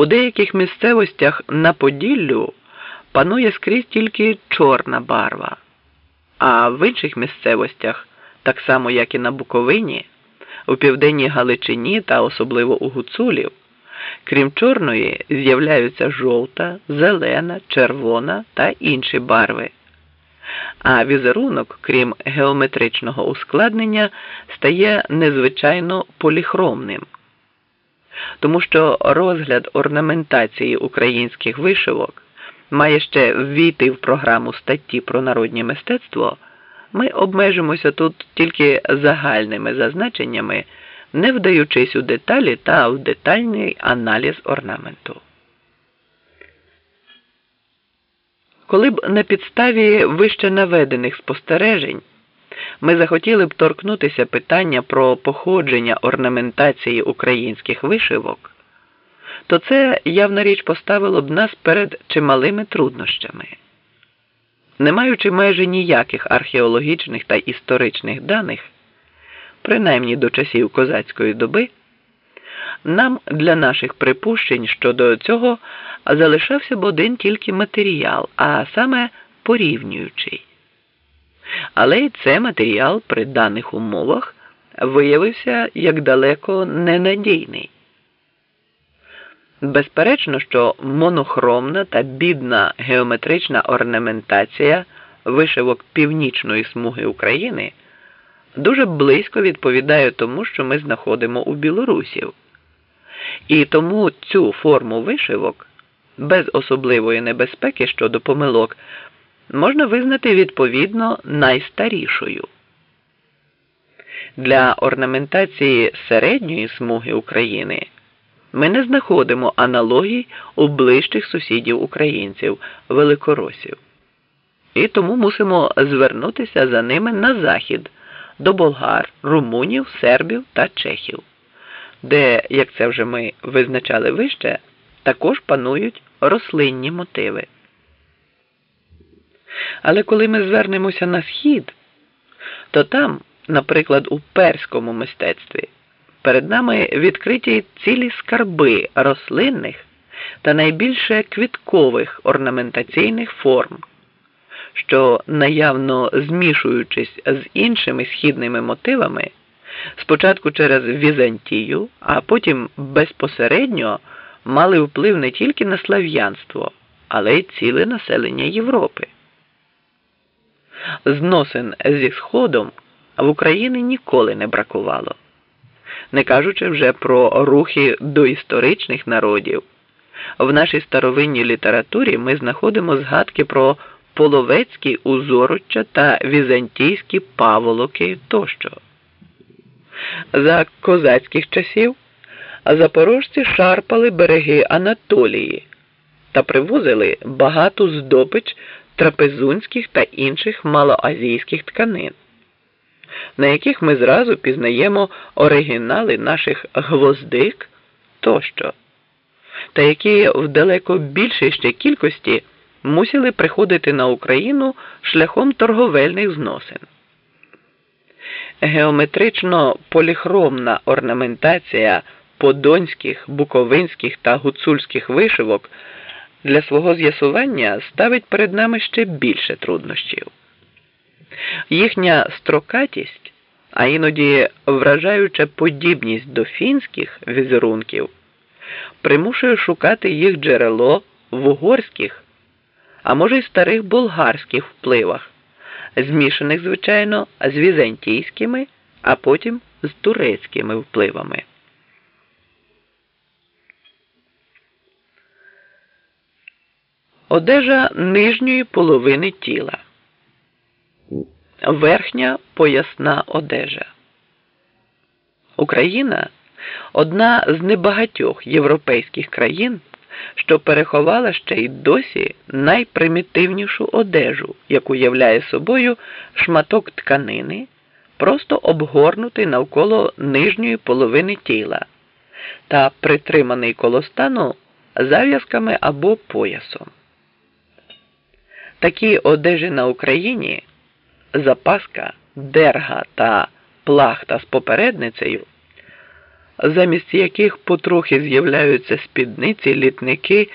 У деяких місцевостях на Поділлю панує скрізь тільки чорна барва, а в інших місцевостях, так само як і на Буковині, у південній Галичині та особливо у Гуцулів, крім чорної, з'являються жовта, зелена, червона та інші барви. А візерунок, крім геометричного ускладнення, стає незвичайно поліхромним тому що розгляд орнаментації українських вишивок має ще ввійти в програму статті про народнє мистецтво, ми обмежимося тут тільки загальними зазначеннями, не вдаючись у деталі та в детальний аналіз орнаменту. Коли б на підставі вище наведених спостережень ми захотіли б торкнутися питання про походження орнаментації українських вишивок, то це явна річ поставило б нас перед чималими труднощами. Не маючи майже ніяких археологічних та історичних даних, принаймні до часів козацької доби, нам для наших припущень щодо цього залишався б один тільки матеріал, а саме порівнюючий. Але й це матеріал при даних умовах виявився як далеко ненадійний. Безперечно, що монохромна та бідна геометрична орнаментація вишивок північної смуги України дуже близько відповідає тому, що ми знаходимо у білорусів. І тому цю форму вишивок без особливої небезпеки щодо помилок можна визнати відповідно найстарішою. Для орнаментації середньої смуги України ми не знаходимо аналогій у ближчих сусідів українців великоросів. І тому мусимо звернутися за ними на захід до болгар, румунів, сербів та чехів, де, як це вже ми визначали вище, також панують рослинні мотиви. Але коли ми звернемося на схід, то там, наприклад, у перському мистецтві, перед нами відкриті цілі скарби рослинних та найбільше квіткових орнаментаційних форм, що, наявно змішуючись з іншими східними мотивами, спочатку через Візантію, а потім безпосередньо мали вплив не тільки на слав'янство, але й ціле населення Європи. Зносин зі Сходом в Україні ніколи не бракувало, не кажучи вже про рухи до історичних народів. В нашій старовинній літературі ми знаходимо згадки про половецькі узороччя та візантійські паволоки тощо. За козацьких часів запорожці шарпали береги Анатолії та привозили багату здобич трапезунських та інших малоазійських тканин, на яких ми зразу пізнаємо оригінали наших гвоздик тощо, та які в далеко більшій ще кількості мусили приходити на Україну шляхом торговельних зносин. Геометрично поліхромна орнаментація подонських, буковинських та гуцульських вишивок для свого з'ясування ставить перед нами ще більше труднощів. Їхня строкатість, а іноді вражаюча подібність до фінських візерунків, примушує шукати їх джерело в угорських, а може й старих болгарських впливах, змішаних, звичайно, з візантійськими, а потім з турецькими впливами. Одежа нижньої половини тіла. Верхня поясна одежа. Україна одна з небагатьох європейських країн, що переховала ще й досі найпримітивнішу одежу, яку являє собою шматок тканини, просто обгорнутий навколо нижньої половини тіла та притриманий коло стану зав'язками або поясом. Такі одежі на Україні запаска, дерга та плахта з попередницею замість яких потрохи з'являються спідниці, літники.